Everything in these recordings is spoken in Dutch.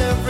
every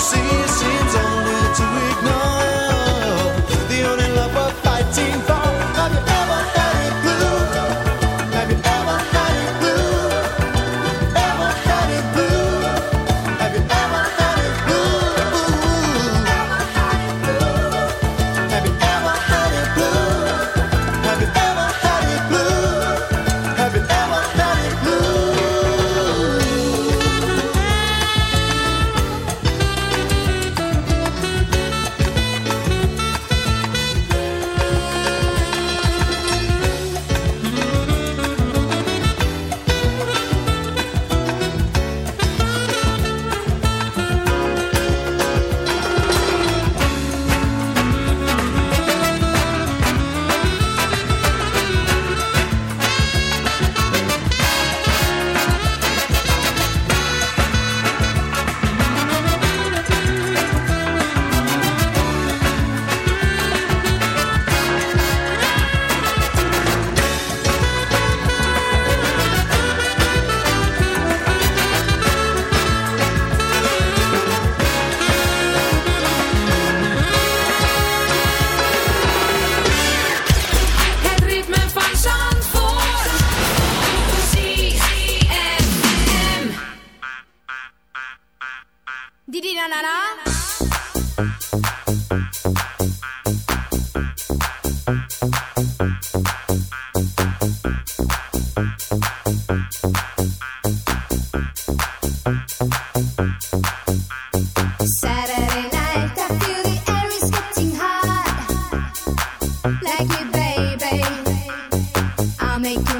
See make you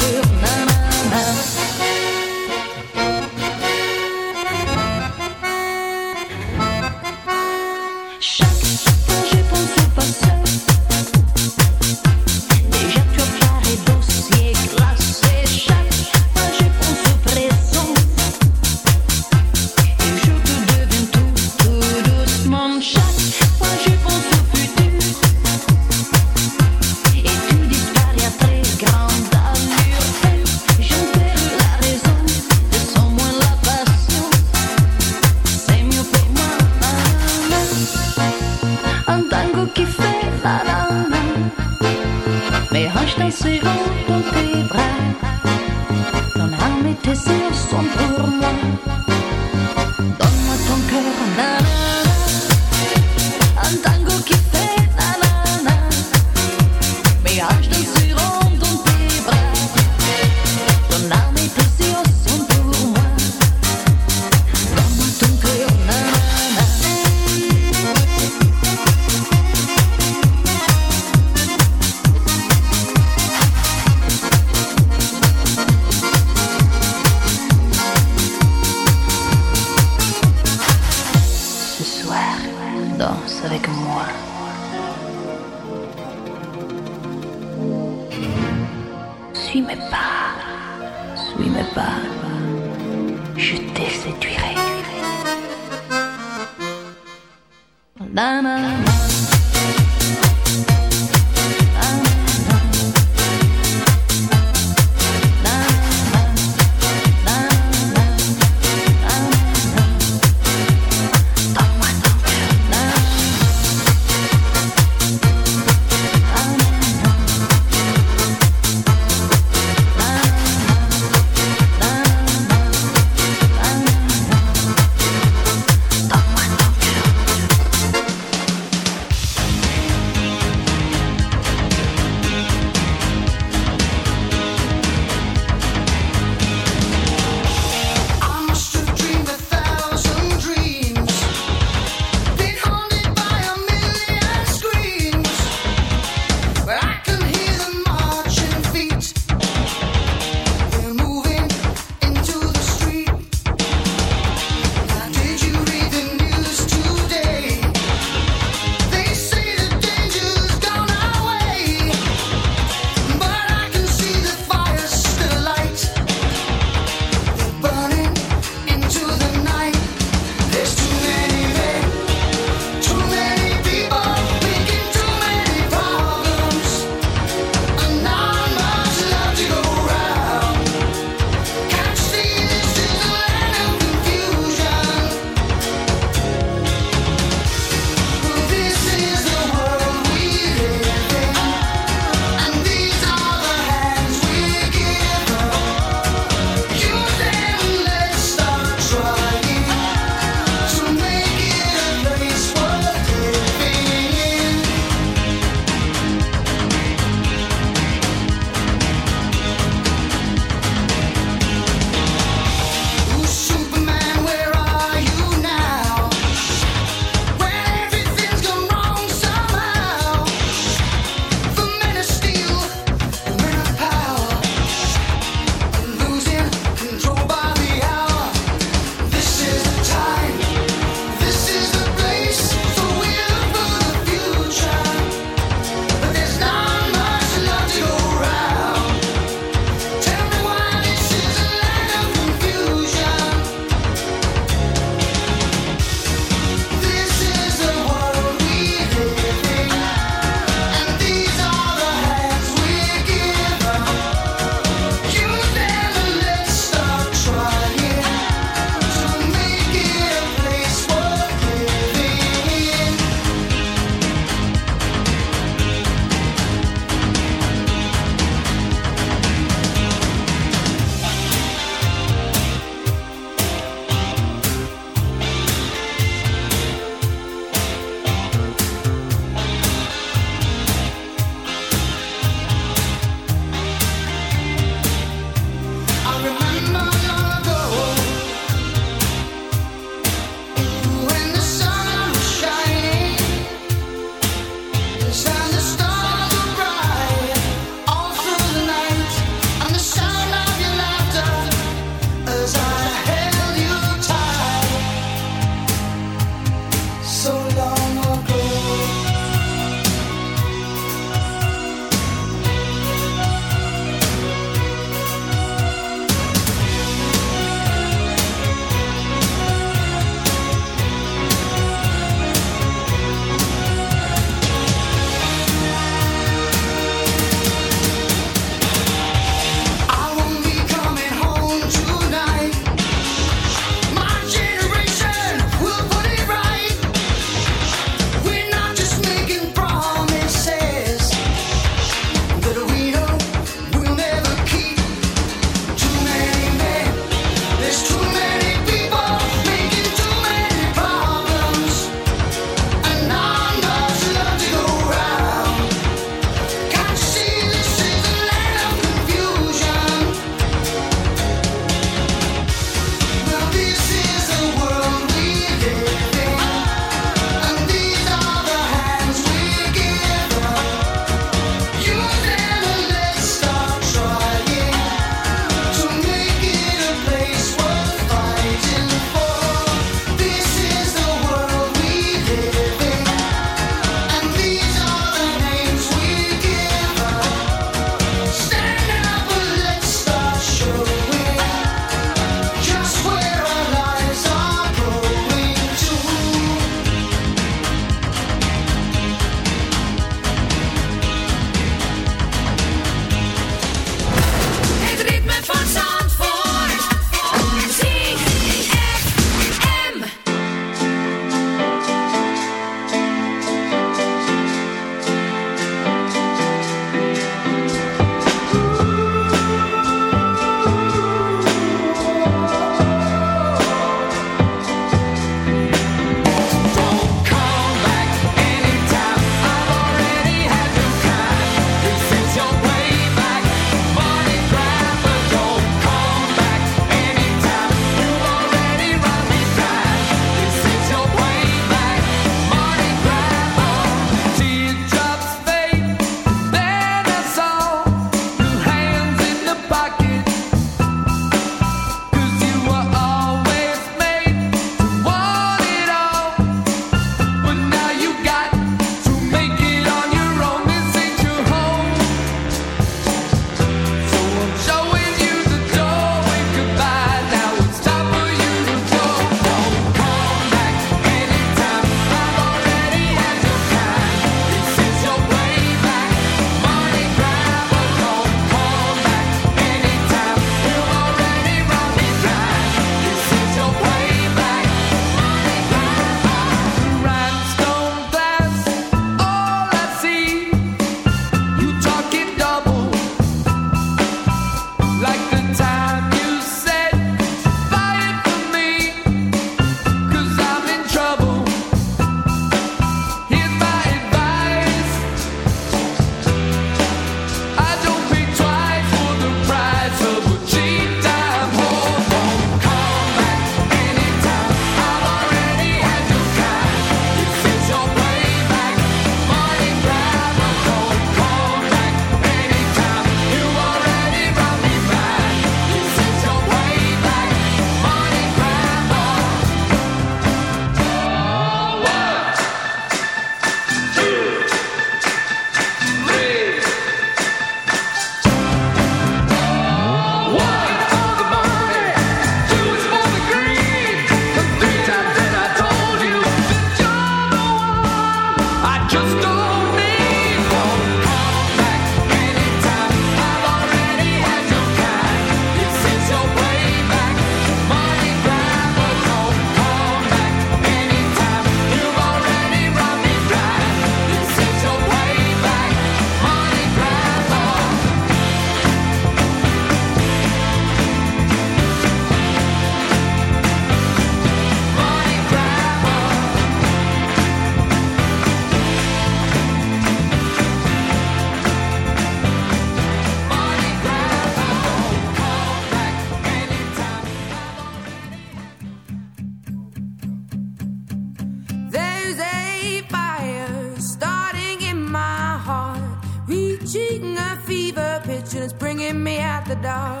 down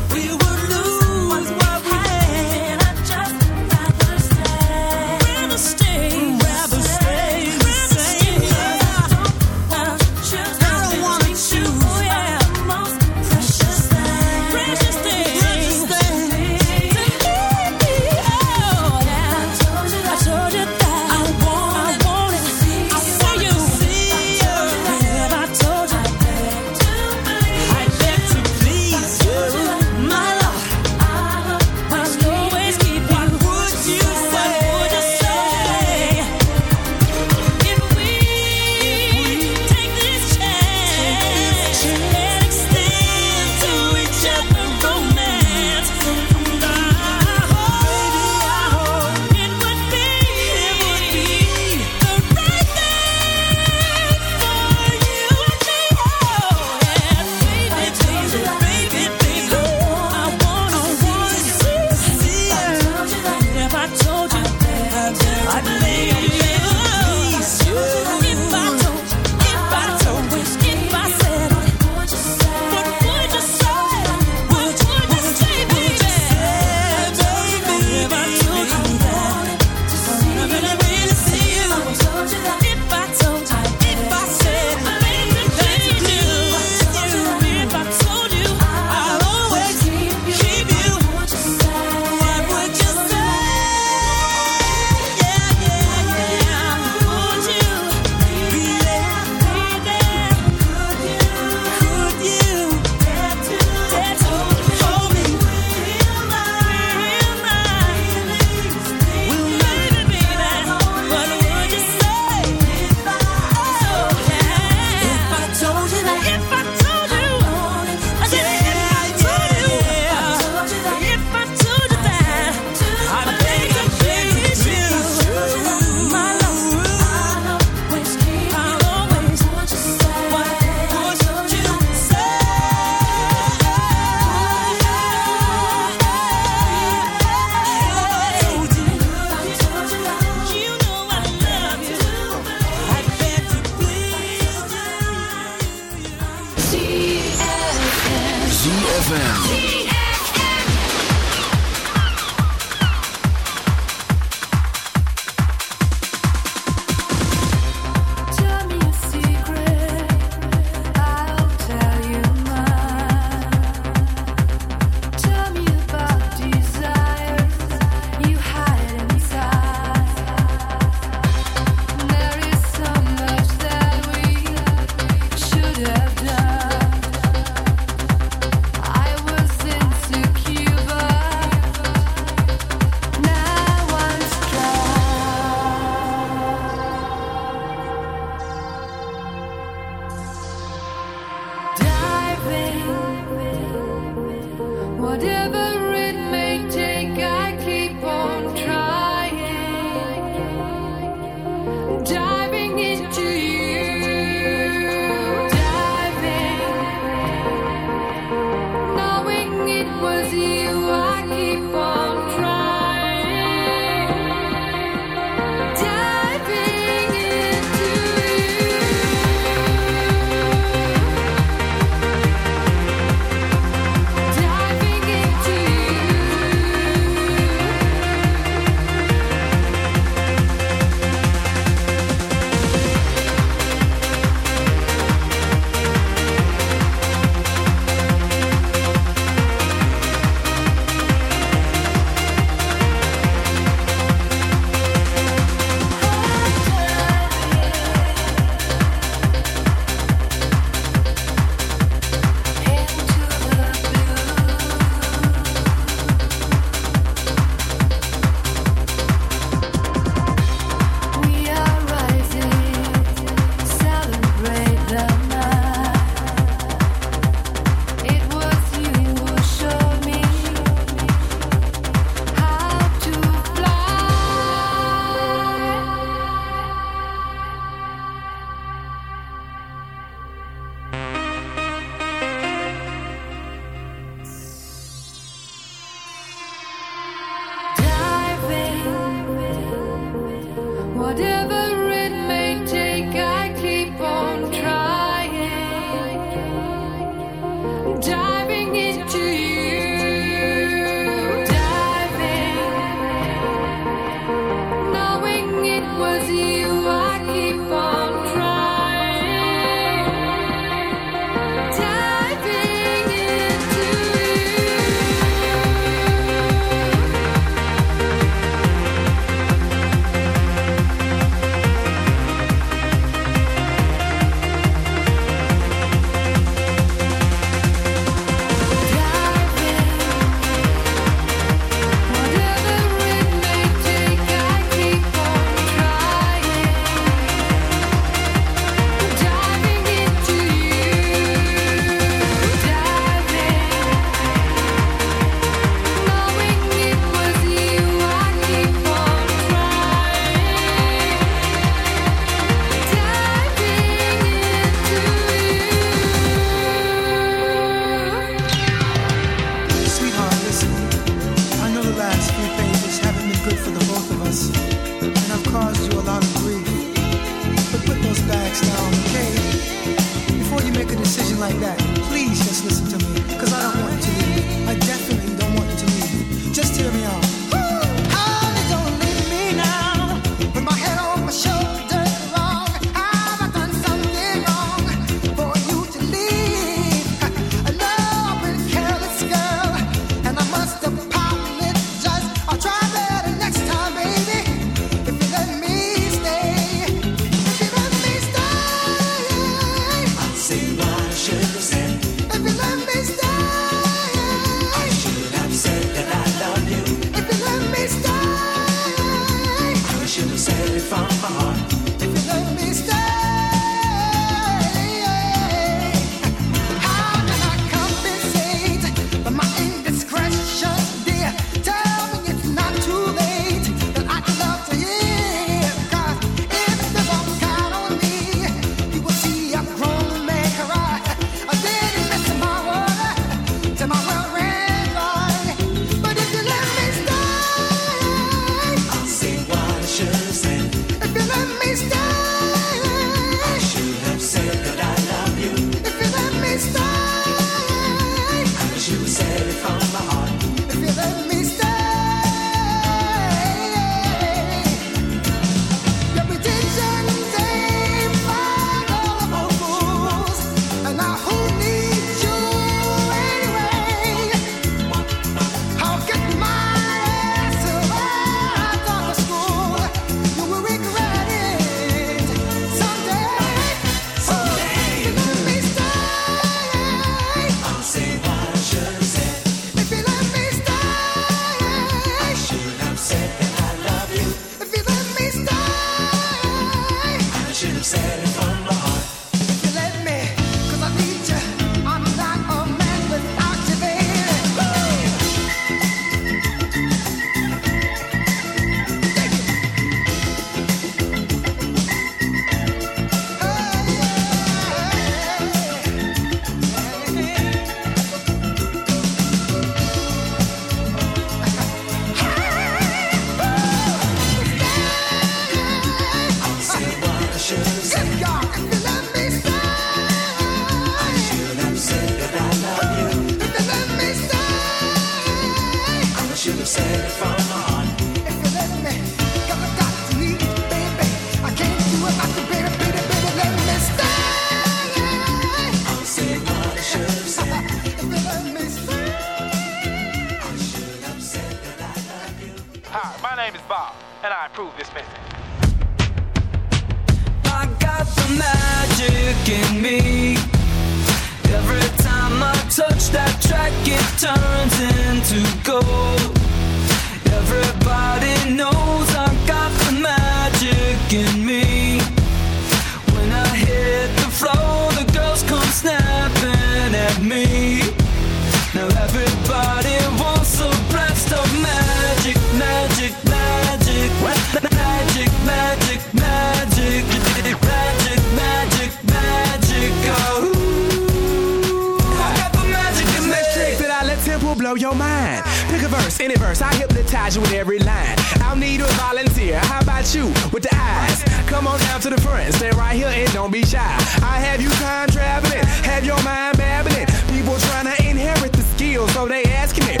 you every line. I'll need a volunteer. How about you with the eyes? Come on down to the front, stay right here and don't be shy. I have you time traveling, have your mind babbling. People trying to inherit the skills, so they asking it.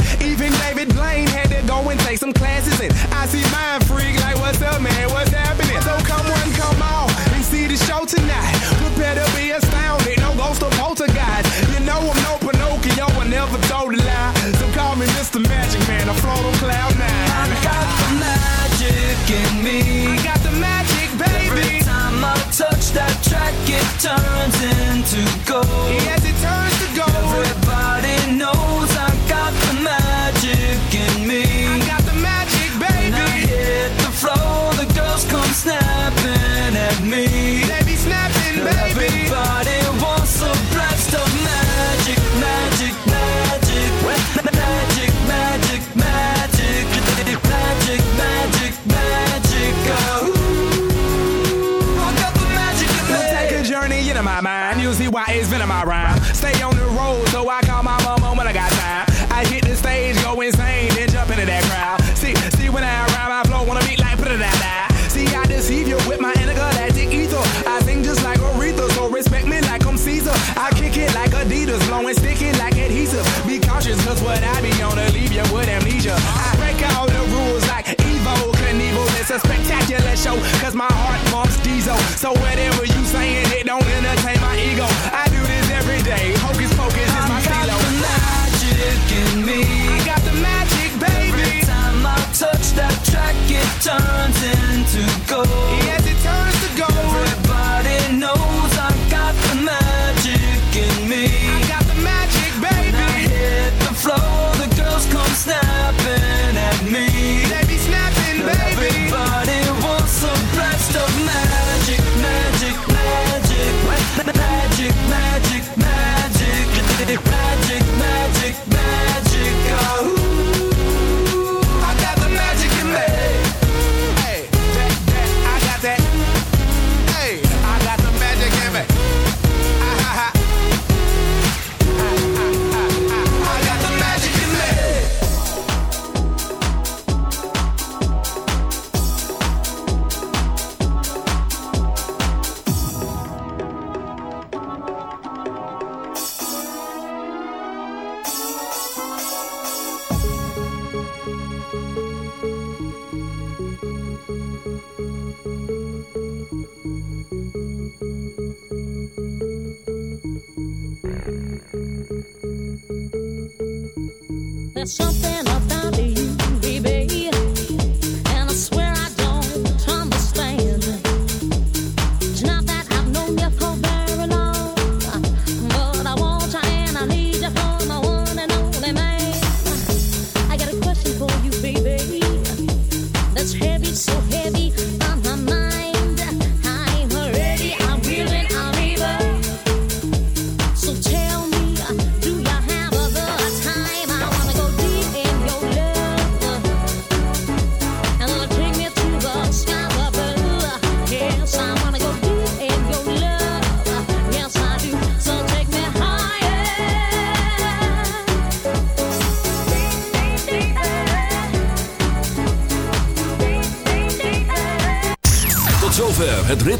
Had to go and take some classes, and I see mind freak like, what's up, man? What's happening? So come come on, and see the show tonight. Prepare to be astounded, no ghost or poltergeist. You know I'm no Pinocchio, I never told a lie. So call me Mr. Magic Man, I float on cloud nine. I got the magic in me. I got the magic, baby. Every time I touch that track, it turns into gold. Yes, it turns to gold. Everybody knows.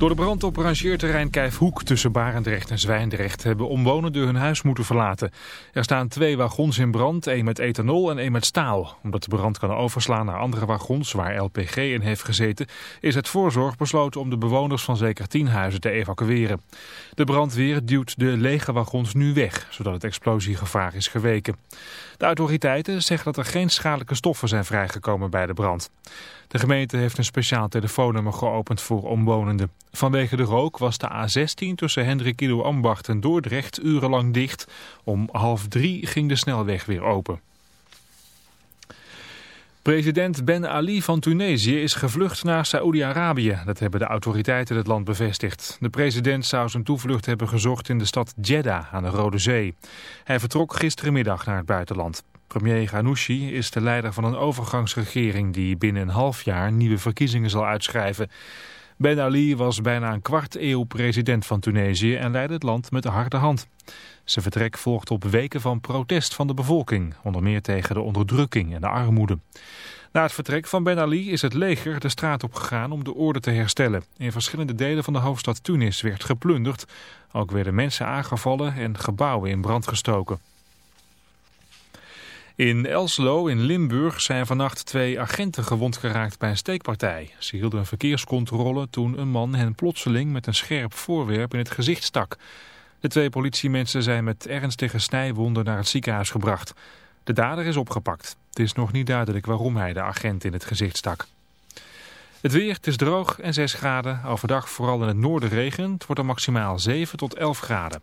Door de brand op rangeerterrein Kijfhoek tussen Barendrecht en Zwijndrecht hebben omwonenden hun huis moeten verlaten. Er staan twee wagons in brand, één met ethanol en één met staal. Omdat de brand kan overslaan naar andere wagons waar LPG in heeft gezeten, is het voorzorg besloten om de bewoners van zeker tien huizen te evacueren. De brandweer duwt de lege wagons nu weg, zodat het explosiegevaar is geweken. De autoriteiten zeggen dat er geen schadelijke stoffen zijn vrijgekomen bij de brand. De gemeente heeft een speciaal telefoonnummer geopend voor omwonenden. Vanwege de rook was de A16 tussen Hendrik Ambacht en Dordrecht urenlang dicht. Om half drie ging de snelweg weer open. President Ben Ali van Tunesië is gevlucht naar Saoedi-Arabië. Dat hebben de autoriteiten het land bevestigd. De president zou zijn toevlucht hebben gezocht in de stad Jeddah aan de Rode Zee. Hij vertrok gisterenmiddag naar het buitenland. Premier Ghanouchi is de leider van een overgangsregering die binnen een half jaar nieuwe verkiezingen zal uitschrijven. Ben Ali was bijna een kwart eeuw president van Tunesië en leidde het land met de harde hand. Zijn vertrek volgt op weken van protest van de bevolking, onder meer tegen de onderdrukking en de armoede. Na het vertrek van Ben Ali is het leger de straat op gegaan om de orde te herstellen. In verschillende delen van de hoofdstad Tunis werd geplunderd. Ook werden mensen aangevallen en gebouwen in brand gestoken. In Elslo in Limburg zijn vannacht twee agenten gewond geraakt bij een steekpartij. Ze hielden een verkeerscontrole toen een man hen plotseling met een scherp voorwerp in het gezicht stak. De twee politiemensen zijn met ernstige snijwonden naar het ziekenhuis gebracht. De dader is opgepakt. Het is nog niet duidelijk waarom hij de agent in het gezicht stak. Het weer, het is droog en 6 graden. Overdag vooral in het noorden regen. Het wordt er maximaal 7 tot 11 graden.